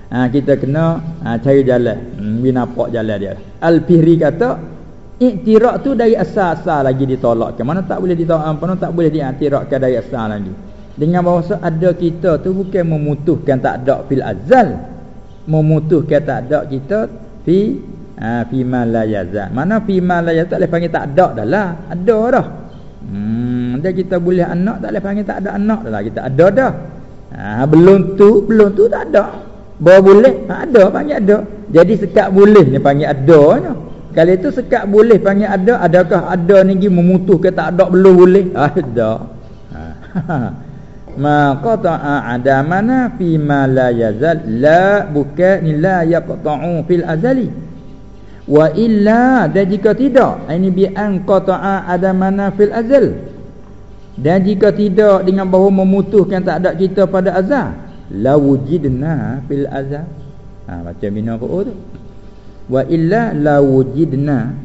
S1: Ha, kita kena ha, cari jalan. Hmm, nampak jalan dia. Al-fihri kata iktirak tu dari asal-asal lagi ditolak ke mana tak boleh ditolak apa tak boleh diiktirakkan dari asal lagi dengan bahawa ada kita tu bukan memutuskan tak ada fil azal. Memutuskan tak ada kita fi ha, fi ma la yazal. Mana fi ma la yazal tak boleh panggil tak ada dah lah. Ada dah. Hmm dia kita boleh anak tak boleh panggil tak ada anak dah lah. Kita ada dah. Ha, belum tu belum tu tak ada. Bawa boleh ha, ada panggil ada. Jadi sekat boleh ni panggil ada nya kalau itu sekat boleh panggil ada adakah ada ni gi memutuh ke tak ada belum boleh? Ada. Ha. ma qata'a ada mana fi ma la yazal. La buka ni la yaqta'u fil azali. Wa illa dan jika tidak ini bi an qata'a ada mana fil azal. Dan jika tidak dengan bahawa memutuskan tak ada kita pada azal. La wujidna fil azab ha baca bina fu tu. Wa illa la wujidna.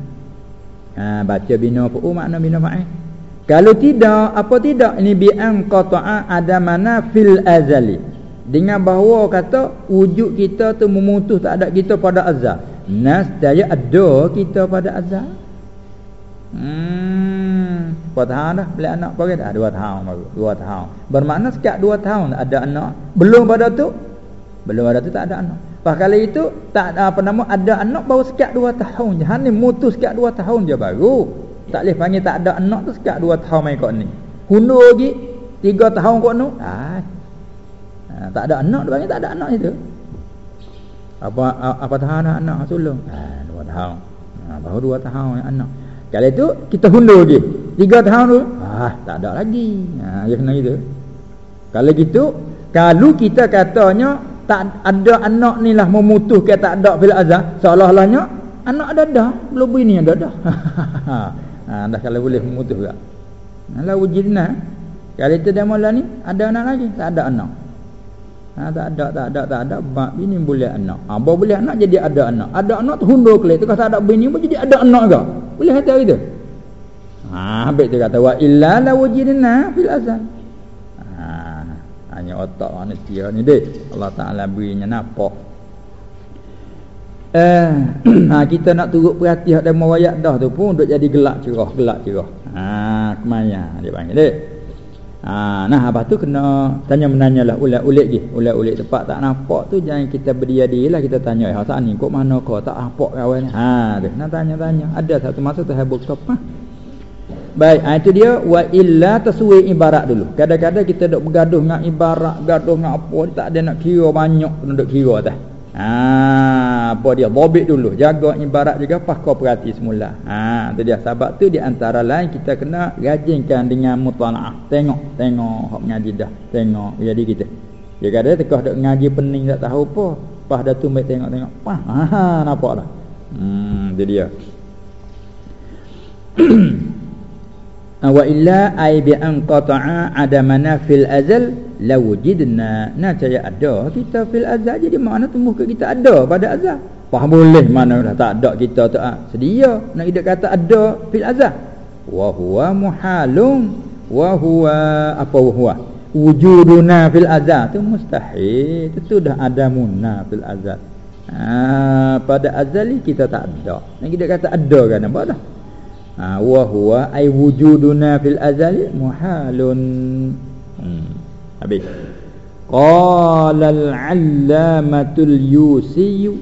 S1: Ha baca bina fu makna bina fa'il kalau tidak apa tidak ini bi an qata'a ada mana fil azali dengan bahawa kata wujud kita tu memutus tak ada kita pada azab nas daya ada kita pada azab Hmm, dua tahun dah beli anak pergi dah dua tahun baru dua tahun. Bermakna sekat dua tahun ada anak. Belum pada tu belum ada tu tak ada anak. Pas kali itu tak ada apa nama ada anak baru sekat dua tahun. Hani mutus sekat dua tahun je baru. Tak boleh panggil tak ada anak tu sekat dua tahun mai kau ni. Hundur lagi tiga tahun kau nu. Ah. Ha, tak ada anak dia panggil tak ada anak itu. Apa apa tahun anak, sulung? Ah, dua tahun. Ha, baru dua tahun anak. Kalau itu kita hundur lagi. Tiga tahun tu, ah tak ada lagi. Ha dia kena gitu. Kalau gitu, kalau kita katanya tak ada anak ni lah memutuskan tak ada fil azab, seolah-olahnya anak ada dah, belum bini ada dah. ha dah kalau boleh memutus juga. Kalau wujudna, kalau itu dia mula ni ada anak lagi, tak ada anak. Ha, tak ada, tak ada, tak ada. Mak bini boleh anak. Ha, bawa boleh anak jadi ada anak. Ada anak tu hundur kelih. Tu kata ada bini pun jadi ada anak ke? Boleh kata gitu. Ha, habis dia kata wa illa la wujidna fil azal. Ha, hanya otak manusia ni deh. Allah Taala berinya nampak. Eh ha, kita nak turut perhati hak demo wayak dah tu pun duk jadi gelak cerah gelak cerah. Ha kemaya dia panggil dek ha nah apa tu kena tanya menanyalah ulat-ulit je. Ulat-ulit tempat tak nampak tu jangan kita berdia lah kita tanya ha saat ni kok mana kau tak nampak kawan ha tu nak tanya-tanya. Ada satu masa tu habuk stop ha? Baik, ha, itu dia. Wa illa taswi ibarat dulu. Kadang-kadang kita dok bergaduh dengan ibarat, gaduh dengan apa, tak ada nak kira banyak dok kira dah. Ha, apa dia bobit dulu, jaga ibarat juga pas perhati semula. Ha, itu dia sebab tu di antara lain kita kena rajinkan dengan mutalaah. Tengok, tengok hak mengaji dah. Tengok jadi kita. Dia kata tekah dok ngaji pening tak tahu apa. Pas dah tu mai tengok-tengok. Pah, ha, nampak dah. Hmm, itu dia. wa illa ay bi an qata'a adamana fil azal la wujidna. Na caya ada kita fil azal jadi mana tumbuh ke kita ada pada azal? Faham boleh mana dah tak ada kita tu. Ah sedia nak hidup kata ada fil azal. Wa huwa muhalun wa huwa apa huwa? Wujuduna fil azal. Tu mustahil. Itu dah ada munna fil azal. Ha, pada azali kita tak ada. Nak hidup kata ada kan apa dah ha, wa huwa ay wujuduna fil azali muhalun. Hmm. habis. Qala al allamatul yusi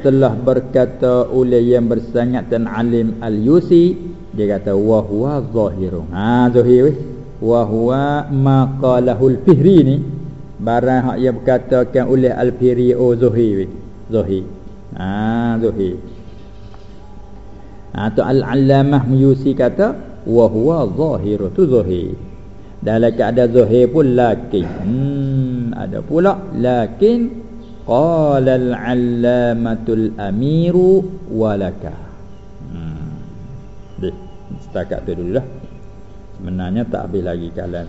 S1: telah berkata oleh yang bersangat dan alim al yusi dia kata wa huwa zahirun ha zahir weh. Wa huwa ma qalahul fihri ni barang hak yang berkatakan oleh al fihri oh zahir weh. Zahir. Ha zahir atau ha, al-allamah Muyusi kata zahir. Dalam keadaan zahir pun lakin. Hmm, ada pula lakin qala al-allamatul amiru walaka hmm. Setakat tu dulu lah sebenarnya tak habis lagi kalam